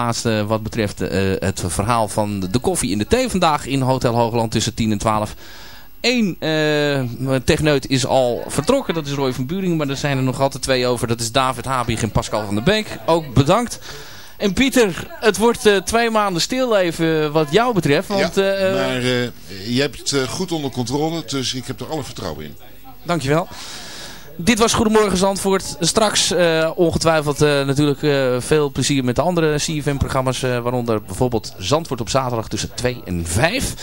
laatste wat betreft het verhaal van de koffie in de thee vandaag in Hotel Hoogland tussen 10 en 12. Eén uh, techneut is al vertrokken, dat is Roy van Buringen, maar er zijn er nog altijd twee over. Dat is David Habig en Pascal van der Beek. Ook bedankt. En Pieter, het wordt uh, twee maanden stil even wat jou betreft. Want, ja, uh, maar je hebt het goed onder controle, dus ik heb er alle vertrouwen in. Dankjewel. Dit was Goedemorgen Zandvoort. Straks uh, ongetwijfeld uh, natuurlijk uh, veel plezier met de andere CFM-programma's. waaronder bijvoorbeeld Zandvoort op zaterdag tussen 2 en 5.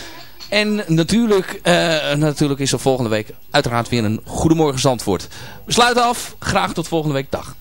En natuurlijk, natuurlijk is er volgende week uiteraard weer een Goedemorgen Zandvoort. We sluiten af. Graag tot volgende week. Dag.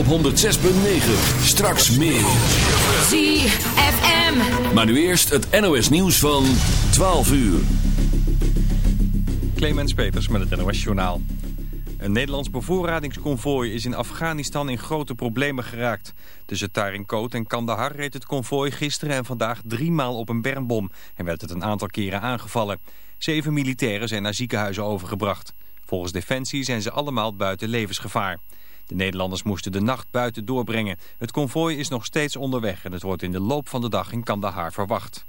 Op 106.9. Straks meer. ZFM. Maar nu eerst het NOS nieuws van 12 uur. Clemens Peters met het NOS Journaal. Een Nederlands bevoorradingsconvooi is in Afghanistan in grote problemen geraakt. Tussen Tarinkot en Kandahar reed het konvooi gisteren en vandaag driemaal op een bermbom... en werd het een aantal keren aangevallen. Zeven militairen zijn naar ziekenhuizen overgebracht. Volgens Defensie zijn ze allemaal buiten levensgevaar. De Nederlanders moesten de nacht buiten doorbrengen. Het konvooi is nog steeds onderweg en het wordt in de loop van de dag in Kandahar verwacht.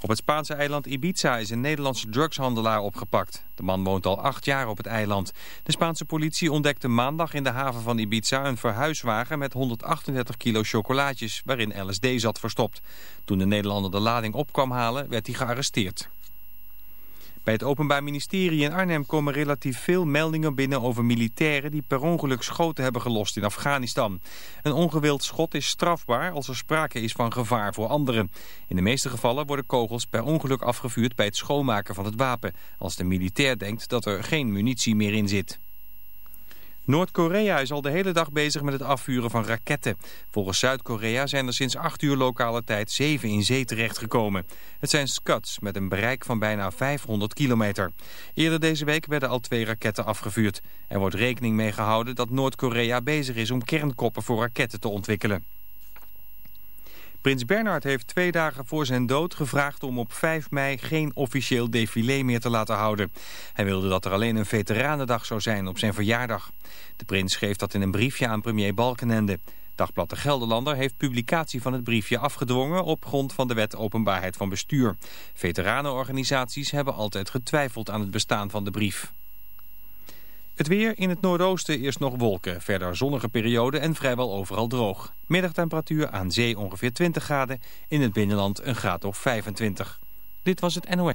Op het Spaanse eiland Ibiza is een Nederlandse drugshandelaar opgepakt. De man woont al acht jaar op het eiland. De Spaanse politie ontdekte maandag in de haven van Ibiza een verhuiswagen met 138 kilo chocolaatjes waarin LSD zat verstopt. Toen de Nederlander de lading op kwam halen werd hij gearresteerd. Bij het Openbaar Ministerie in Arnhem komen relatief veel meldingen binnen over militairen die per ongeluk schoten hebben gelost in Afghanistan. Een ongewild schot is strafbaar als er sprake is van gevaar voor anderen. In de meeste gevallen worden kogels per ongeluk afgevuurd bij het schoonmaken van het wapen, als de militair denkt dat er geen munitie meer in zit. Noord-Korea is al de hele dag bezig met het afvuren van raketten. Volgens Zuid-Korea zijn er sinds 8 uur lokale tijd 7 in zee terechtgekomen. Het zijn Scuds met een bereik van bijna 500 kilometer. Eerder deze week werden al twee raketten afgevuurd. Er wordt rekening mee gehouden dat Noord-Korea bezig is om kernkoppen voor raketten te ontwikkelen. Prins Bernhard heeft twee dagen voor zijn dood gevraagd om op 5 mei geen officieel défilé meer te laten houden. Hij wilde dat er alleen een veteranendag zou zijn op zijn verjaardag. De prins schreef dat in een briefje aan premier Balkenende. Dagblad de Gelderlander heeft publicatie van het briefje afgedwongen op grond van de wet openbaarheid van bestuur. Veteranenorganisaties hebben altijd getwijfeld aan het bestaan van de brief. Het weer in het noordoosten eerst nog wolken, verder zonnige periode en vrijwel overal droog. Middagtemperatuur aan zee ongeveer 20 graden, in het binnenland een graad of 25. Dit was het NOS.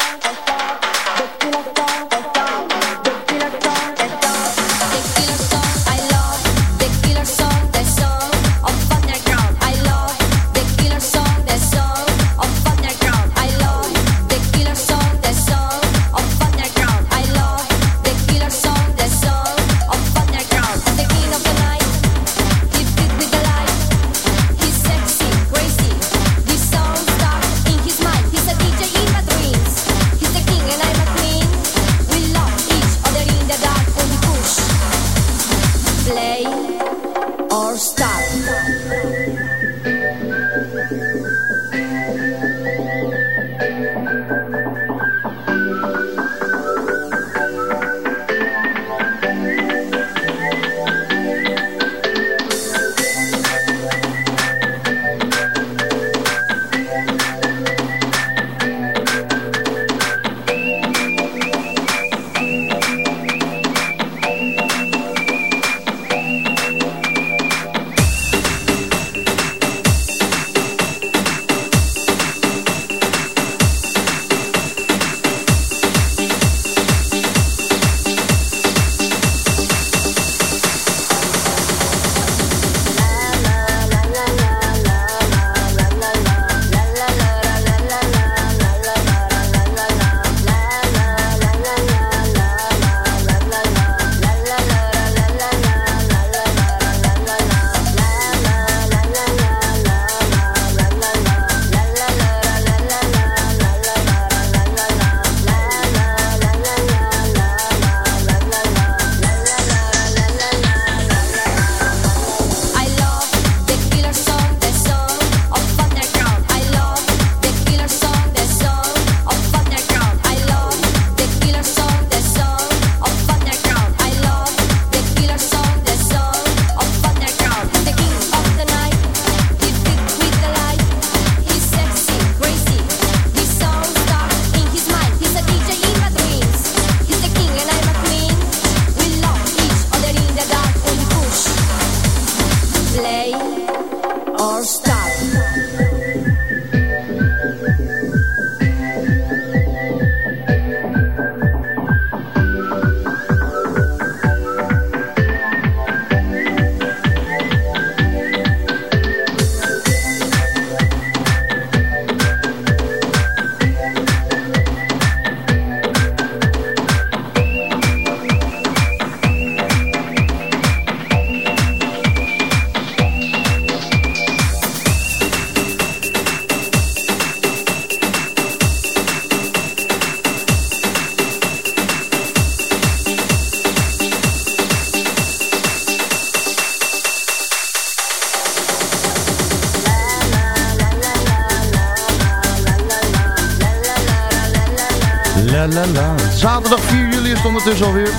Ondertussen alweer.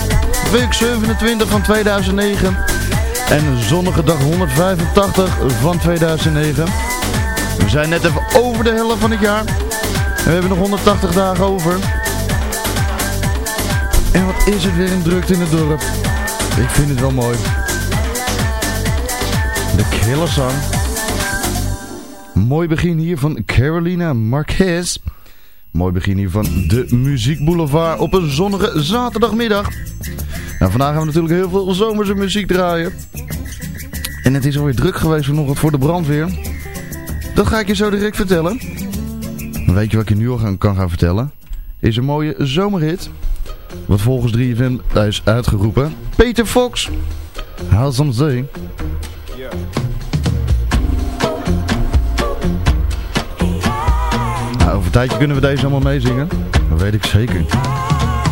week 27 van 2009. En zonnige dag 185 van 2009. We zijn net even over de helft van het jaar. En we hebben nog 180 dagen over. En wat is het weer een drukte in het dorp. Ik vind het wel mooi. De Killersong. Mooi begin hier van Carolina Marquez. Mooi begin hier van de Muziek Boulevard op een zonnige zaterdagmiddag. Nou, vandaag gaan we natuurlijk heel veel zomerse muziek draaien. En het is alweer druk geweest vanochtend voor de brandweer. Dat ga ik je zo direct vertellen. Weet je wat ik je nu al kan gaan vertellen? Is een mooie zomerhit. Wat volgens 3FM is uitgeroepen. Peter Fox. Haal some zee. Een tijdje kunnen we deze allemaal meezingen. Dat weet ik zeker.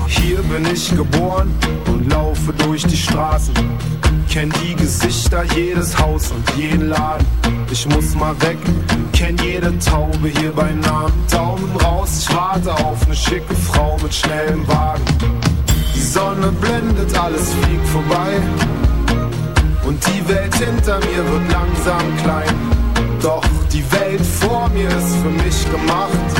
Hier bin ich geboren und laufe durch die Straßen. Kenn die Gesichter, jedes Haus und jeden Laden. Ich muss mal weg, kenn jede Taube hier bei Namen. Daumen raus, ich warte auf eine schicke Frau mit schnellem Wagen. Die Sonne blendet, alles fliegt vorbei. Und die Welt hinter mir wird langsam klein. Doch die Welt vor mir ist für mich gemacht.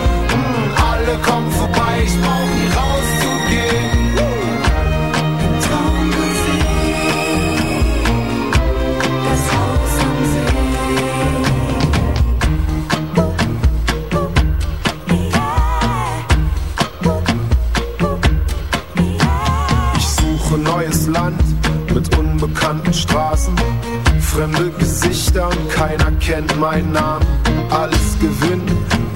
Kommen vorbei, ich brauch nie rauszugehen. Ich suche neues Land mit unbekannten Straßen. Fremde Gesichter und keiner kennt meinen Namen. Alles gewinnen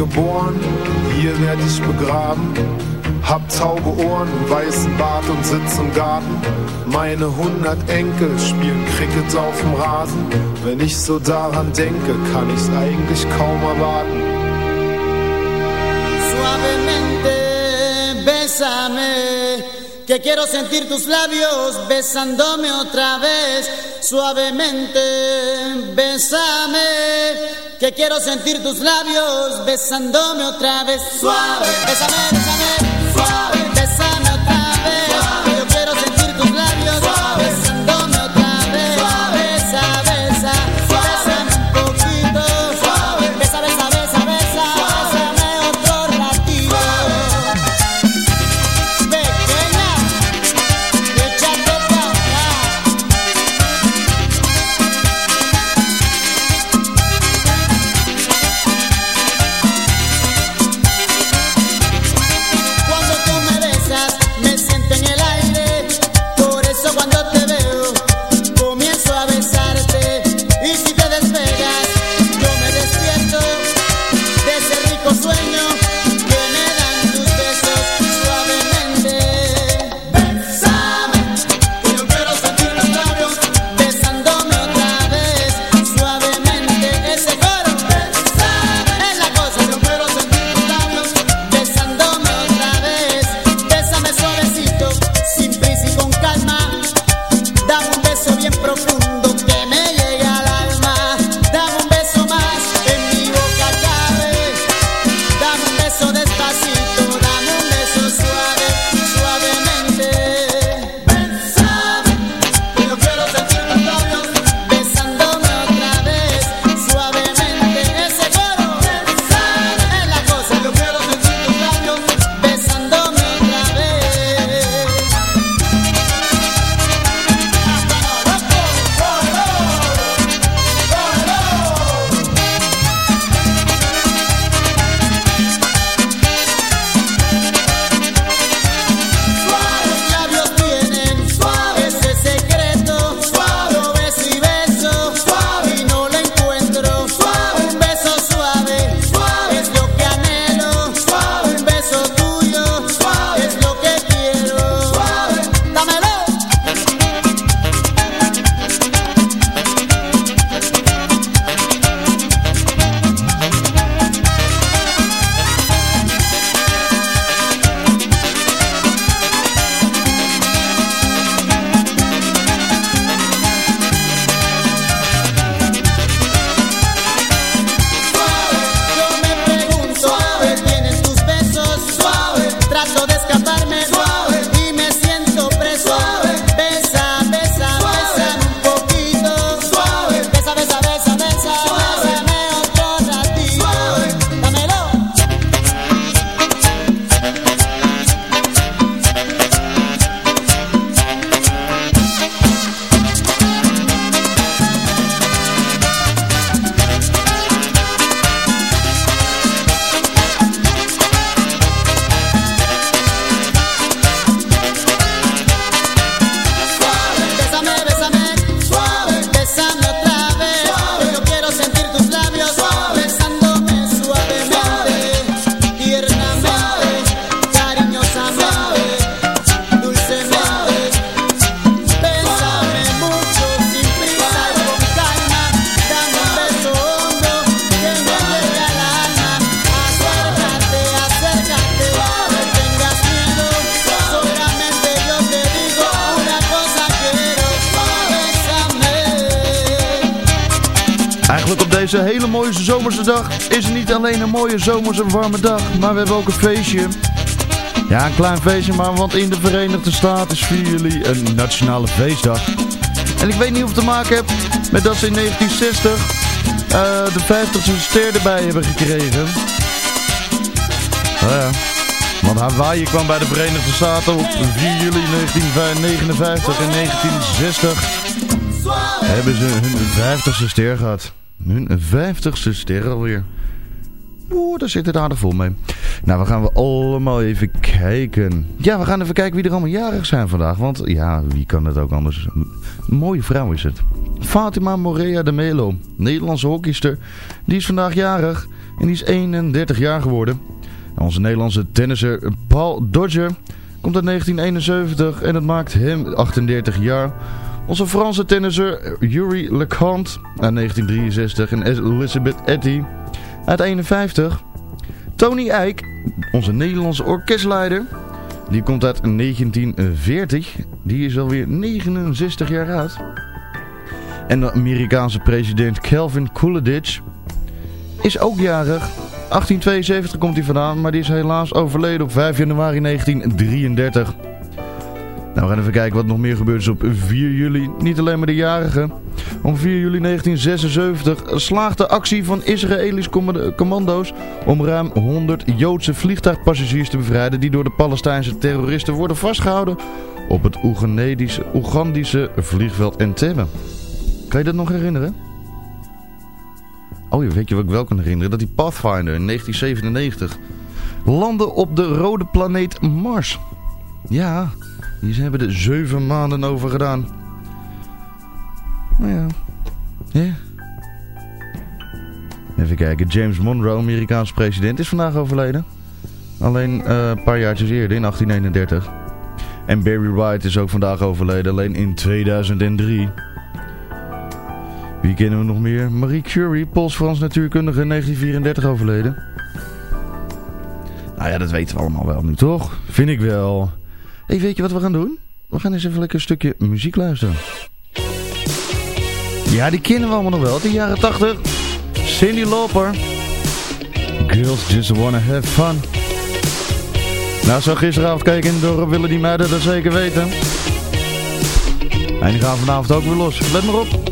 geboren, hier werd ich begraben. Hab taube Ohren, weißen Bart und sitz im Garten. Meine hundert Enkel spielen Cricket auf dem Rasen. Wenn ich so daran denke, kann ich's eigentlich kaum erwarten. Suavemente, bésame, que quiero sentir tus labios besándome otra vez. Suavemente, bésame, que quiero sentir tus labios besándome otra vez. Suave, bésame, bésame, deze alleen een mooie zomerse warme dag, maar we hebben ook een feestje. Ja, een klein feestje, maar want in de Verenigde Staten is 4 juli een nationale feestdag. En ik weet niet of het te maken heeft met dat ze in 1960 uh, de 50ste ster erbij hebben gekregen. Nou ja, want Hawaii kwam bij de Verenigde Staten op 4 juli 1959 en 1960 hebben ze hun 50ste ster gehad. Hun vijftigste ster alweer. Daar zit het aardig vol mee. Nou, we gaan we allemaal even kijken. Ja, we gaan even kijken wie er allemaal jarig zijn vandaag. Want ja, wie kan het ook anders? Een mooie vrouw is het. Fatima Morea de Melo, Nederlandse hockeyster. Die is vandaag jarig en die is 31 jaar geworden. En onze Nederlandse tennisser Paul Dodger komt uit 1971 en dat maakt hem 38 jaar. Onze Franse tennisser Yuri Leconte uit 1963 en Elizabeth Etty uit 51. Tony Eijk, onze Nederlandse orkestleider, die komt uit 1940. Die is alweer 69 jaar oud. En de Amerikaanse president Calvin Coolidge is ook jarig. 1872 komt hij vandaan, maar die is helaas overleden op 5 januari 1933. Nou, we gaan even kijken wat nog meer gebeurd is op 4 juli. Niet alleen maar de jarigen. Om 4 juli 1976 slaagt de actie van Israëlische commando's om ruim 100 Joodse vliegtuigpassagiers te bevrijden die door de Palestijnse terroristen worden vastgehouden op het Oegandische vliegveld Entebbe. Kan je dat nog herinneren? Oh, weet je wat ik wel kan herinneren? Dat die Pathfinder in 1997 landde op de rode planeet Mars. Ja, Die hebben er zeven maanden over gedaan. Nou ja. Ja. Even kijken. James Monroe, Amerikaans president, is vandaag overleden. Alleen uh, een paar jaartjes eerder, in 1831. En Barry White is ook vandaag overleden, alleen in 2003. Wie kennen we nog meer? Marie Curie, Pools-Frans natuurkundige, in 1934 overleden. Nou ja, dat weten we allemaal wel nu, toch? Vind ik wel. Hey, weet je wat we gaan doen? We gaan eens even lekker een stukje muziek luisteren. Ja, die kennen we allemaal nog wel. De jaren 80. Cindy Lauper. Girls just wanna have fun. Nou, zo gisteravond kijken door willen die meiden dat zeker weten. En die gaan vanavond ook weer los. Let maar op.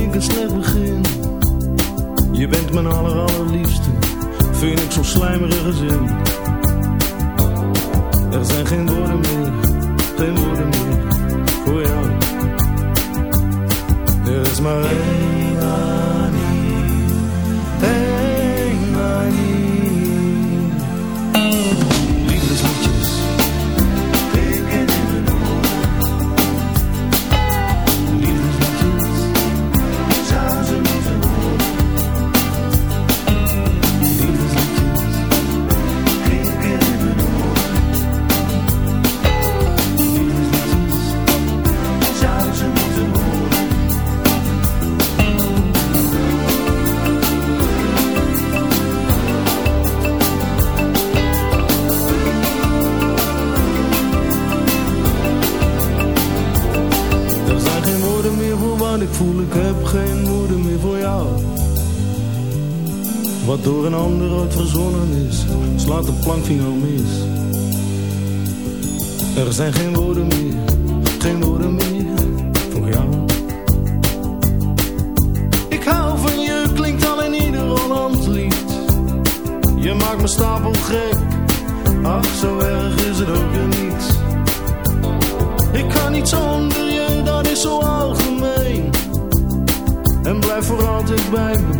ik een slecht begin. Je bent mijn aller allerliefste, vind ik zo'n slijmerige zin. Er zijn geen woorden meer, geen woorden meer voor jou. Er is maar één een ander ooit verzonnen is, slaat de plank finaal mis. Er zijn geen woorden meer, geen woorden meer voor jou. Ik hou van je, klinkt al in ieder Hollands lied. Je maakt me stapel gek, ach zo erg is het ook weer niet. Ik kan niet zonder je, dat is zo algemeen. En blijf voor altijd bij me.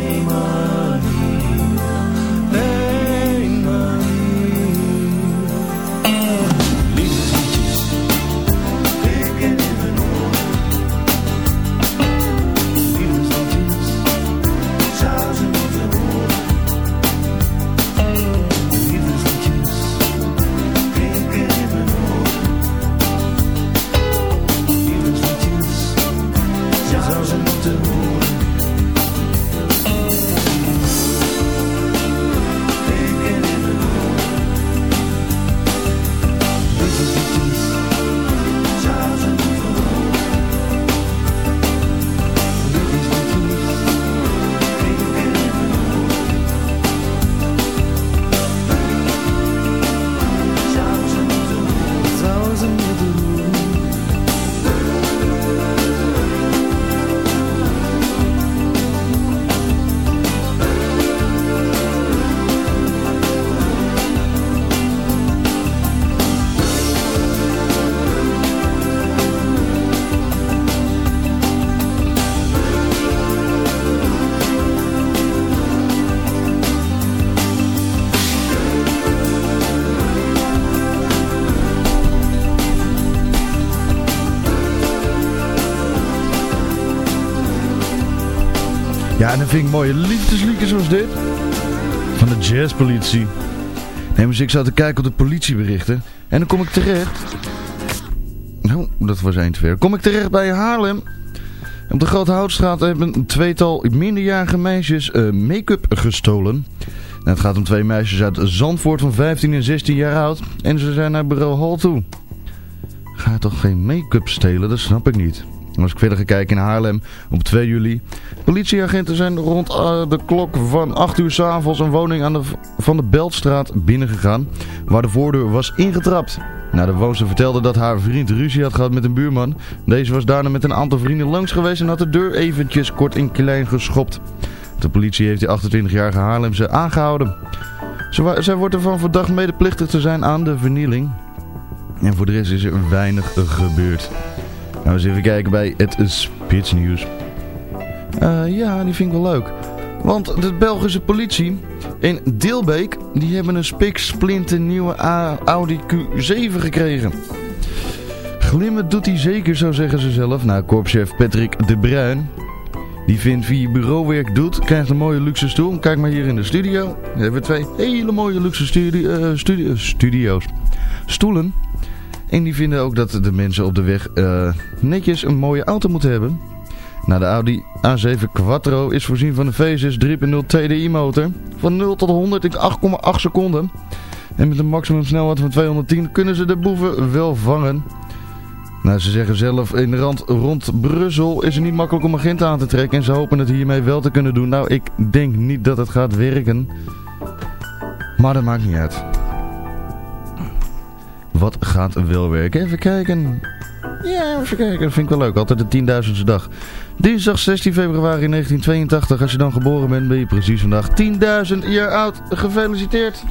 En dan vind ik mooie liefdesliedjes zoals dit. Van de jazzpolitie. Nee, dus ik zat te kijken op de politieberichten. En dan kom ik terecht... Nou, dat was eind ver. Kom ik terecht bij Haarlem. Op de Grote Houtstraat hebben een tweetal minderjarige meisjes eh, make-up gestolen. Nou, het gaat om twee meisjes uit Zandvoort van 15 en 16 jaar oud. En ze zijn naar bureau Hall toe. Ga toch geen make-up stelen? Dat snap ik niet. Als ik verder ga kijken in Haarlem op 2 juli. Politieagenten zijn rond eh, de klok van 8 uur s'avonds een woning aan de, van de Beltstraat binnengegaan. Waar de voordeur was ingetrapt. Nou, de woonster vertelde dat haar vriend ruzie had gehad met een buurman. Deze was daarna met een aantal vrienden langs geweest en had de deur eventjes kort in klein geschopt. De politie heeft die 28-jarige Haarlemse aangehouden. Zij wordt ervan verdacht medeplichtig te zijn aan de vernieling. En voor de rest is er weinig gebeurd. Nou, eens even kijken bij het spitsnieuws. Eh, ja, die vind ik wel leuk. Want de Belgische politie in Dilbeek, die hebben een spiksplinter nieuwe Audi Q7 gekregen. Glimmen doet hij zeker, zo zeggen ze zelf. Nou, korpschef Patrick de Bruin, die vindt wie bureauwerk doet, krijgt een mooie luxe stoel. Kijk maar hier in de studio. We hebben twee hele mooie luxe studi uh, studi studio's. Stoelen. En die vinden ook dat de mensen op de weg netjes een mooie auto moeten hebben. Nou, de Audi A7 Quattro is voorzien van een V6 3.0 TDI motor. Van 0 tot 100 in 8,8 seconden. En met een maximum snelheid van 210 kunnen ze de boeven wel vangen. Nou, ze zeggen zelf, in de rand rond Brussel is het niet makkelijk om agenten aan te trekken. En ze hopen het hiermee wel te kunnen doen. Nou, ik denk niet dat het gaat werken. Maar dat maakt niet uit. Wat gaat wel werken? Even kijken. Ja, even kijken. Dat vind ik wel leuk. Altijd de tienduizendste dag. Dinsdag 16 februari 1982. Als je dan geboren bent, ben je precies vandaag 10.000 jaar oud. Gefeliciteerd.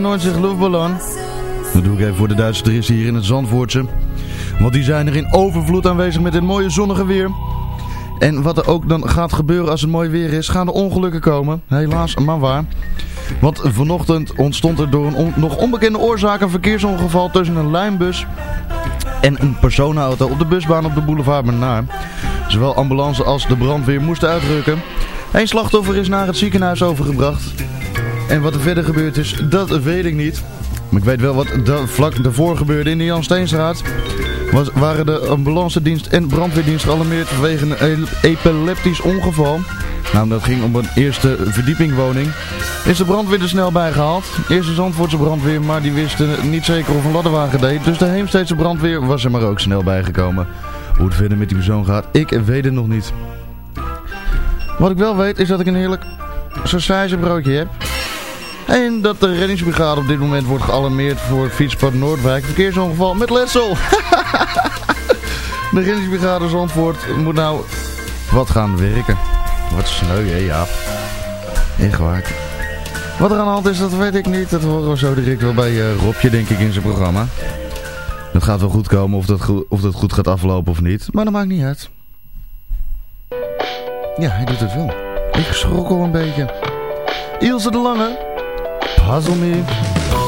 99 luchtballon. Dat doe ik even voor de Duitse toeristen hier in het Zandvoortse. Want die zijn er in overvloed aanwezig met dit mooie zonnige weer. En wat er ook dan gaat gebeuren als het mooi weer is, gaan er ongelukken komen. Helaas, maar waar. Want vanochtend ontstond er door een nog onbekende oorzaak een verkeersongeval tussen een lijnbus en een personenauto op de busbaan op de boulevard Bernard. Zowel ambulance als de brandweer moesten uitrukken. Eén slachtoffer is naar het ziekenhuis overgebracht. En wat er verder gebeurd is, dat weet ik niet. Maar ik weet wel wat vlak daarvoor gebeurde in de Jan Steenstraat. Was, waren de ambulancedienst en brandweerdienst gealarmeerd vanwege een epileptisch ongeval. Nou, dat ging om een eerste verdiepingwoning. Is de brandweer er snel bij gehaald. Eerst de Zandvoortse brandweer, maar die wisten niet zeker of een ladderwagen deed. Dus de Heemsteedse brandweer was er maar ook snel bijgekomen. Hoe het verder met die persoon gaat, ik weet het nog niet. Wat ik wel weet, is dat ik een heerlijk saucijzenbroodje heb. En dat de reddingsbrigade op dit moment wordt gealarmeerd voor fietspad Noordwijk. Verkeersongeval met letsel. de reddingsbrigade Zandvoort moet nou wat gaan werken. Wat sneu, hè, ja. Echt waar. Wat er aan de hand is, dat weet ik niet. Dat horen we zo direct wel bij eh, Robje, denk ik, in zijn programma. Het gaat wel goed komen of dat, goed, of dat goed gaat aflopen of niet. Maar dat maakt niet uit. Ja, hij doet het wel. Ik schrok al een beetje. Ilse de Lange. Puzzle me.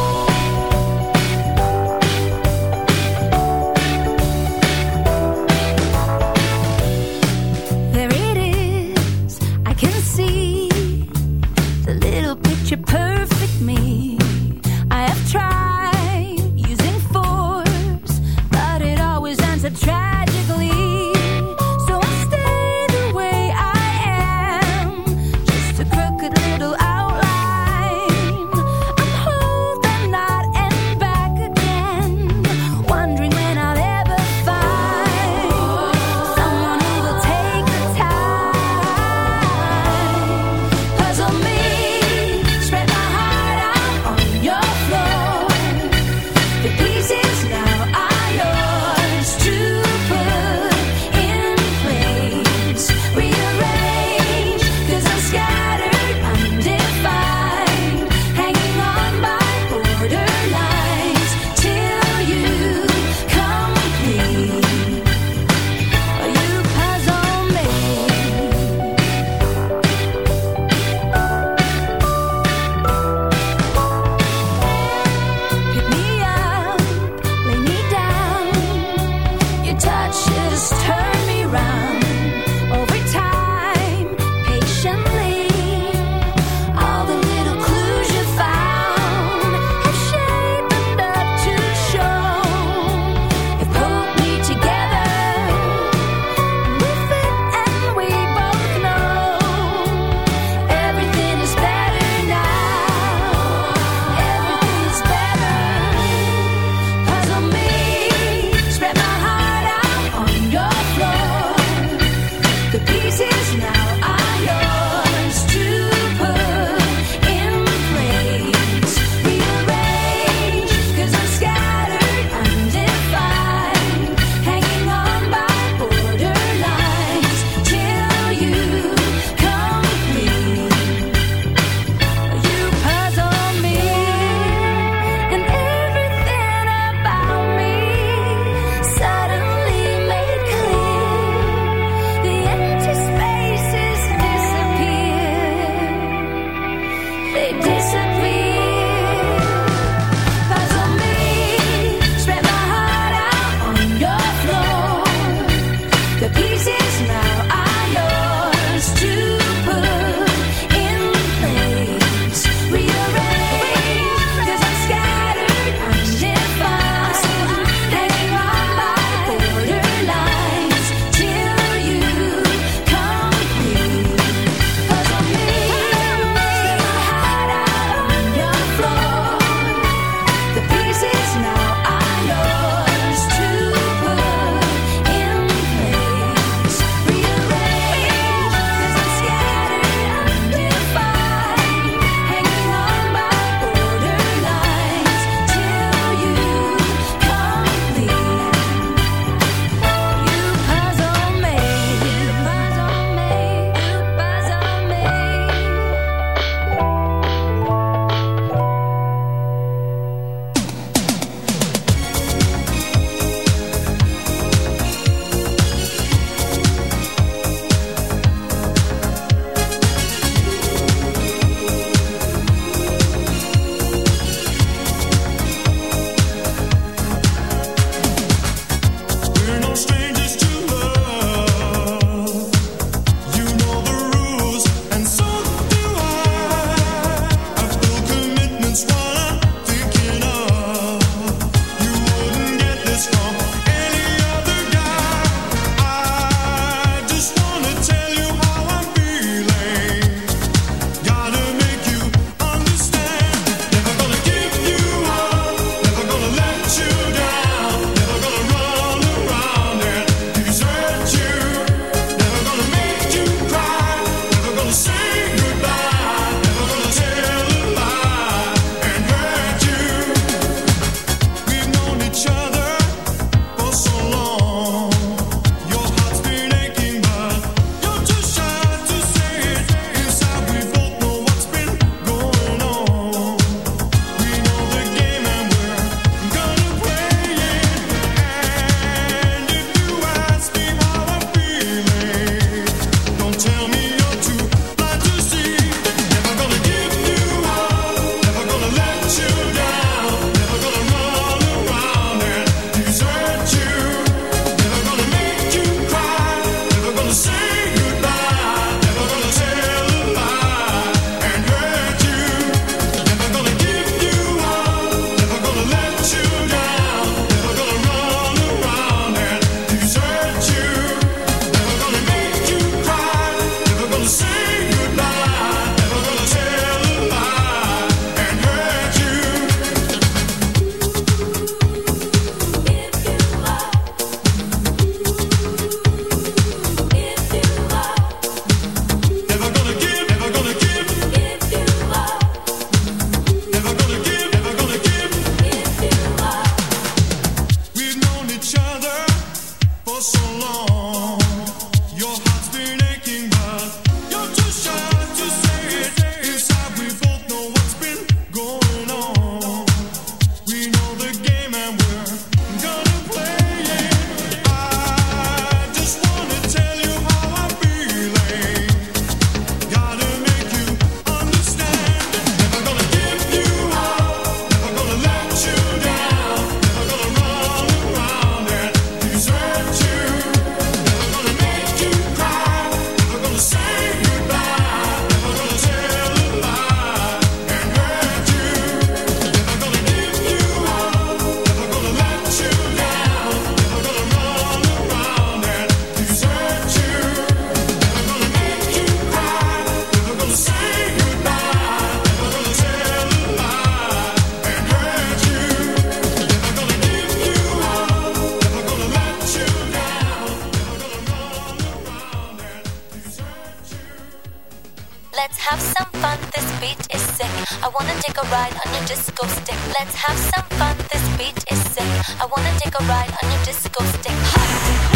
Let's have some fun, this beat is sick. I wanna take a ride on your disco stick. Let's have some fun, this beat is sick. I wanna take a ride on your disco stick. Hot.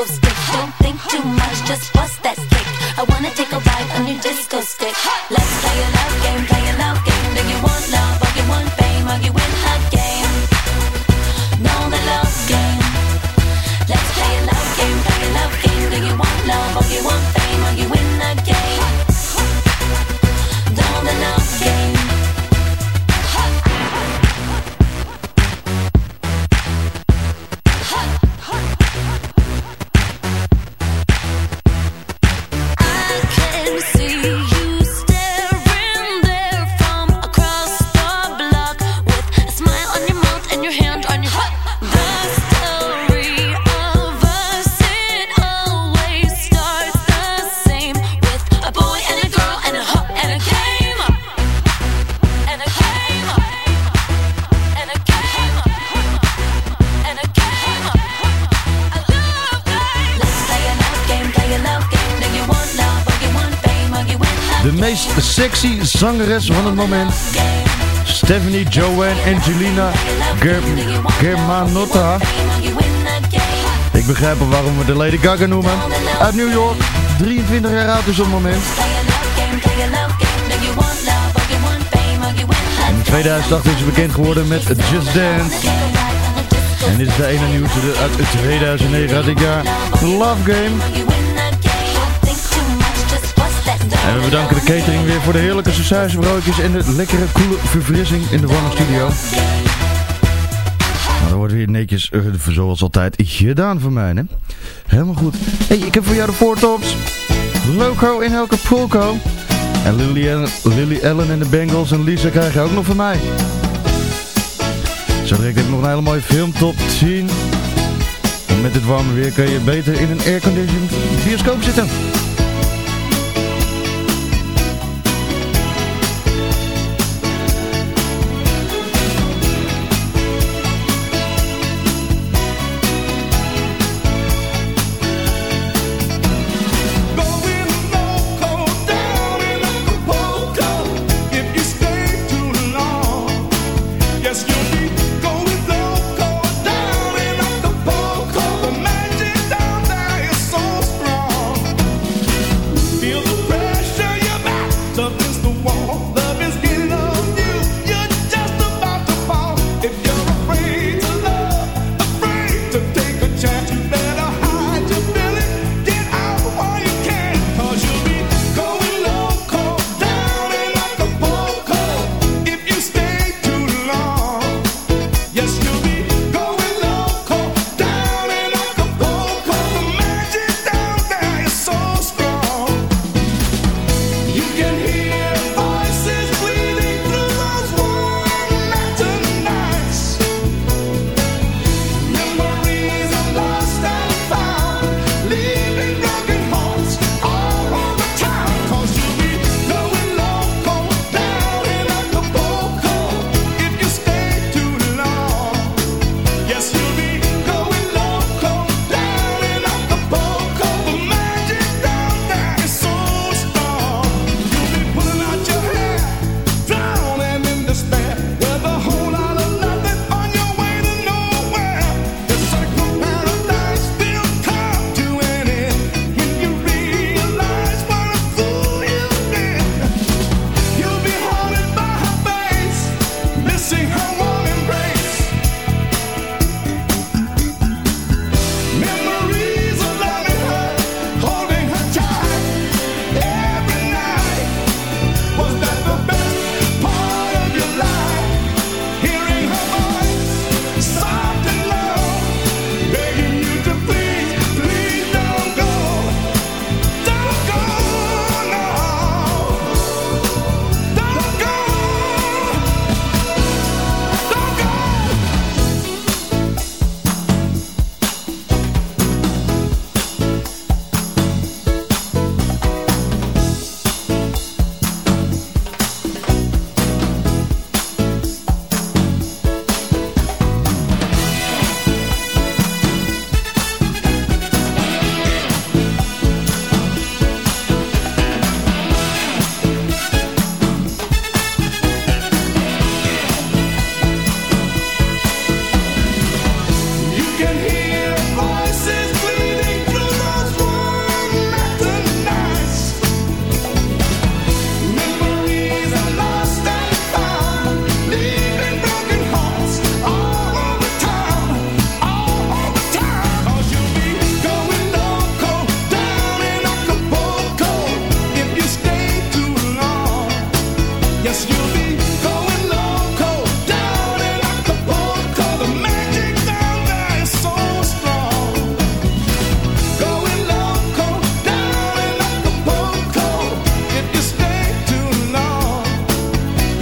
so scared. sexy-zangeres van het moment. Stephanie Joanne Angelina Germanotta. Ik begrijp wel waarom we de Lady Gaga noemen. Uit New York, 23 jaar oud is op het moment. In 2008 is ze bekend geworden met Just Dance. En dit is de ene nieuwste uit 2009 uit het jaar Love Game. En we bedanken de catering weer voor de heerlijke sausagebroodjes en de lekkere, koele verfrissing in de warme studio. Nou, dat wordt weer netjes, uh, zoals altijd, gedaan voor mij, hè? Helemaal goed. hey, ik heb voor jou de voortops. Loco in elke Pulco. En Lily Allen, Lily Allen en de Bengals en Lisa krijgen ook nog van mij. Zo direct heb nog een hele mooie filmtop 10. En met dit warme weer kun je beter in een airconditioned bioscoop zitten.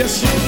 Yes, you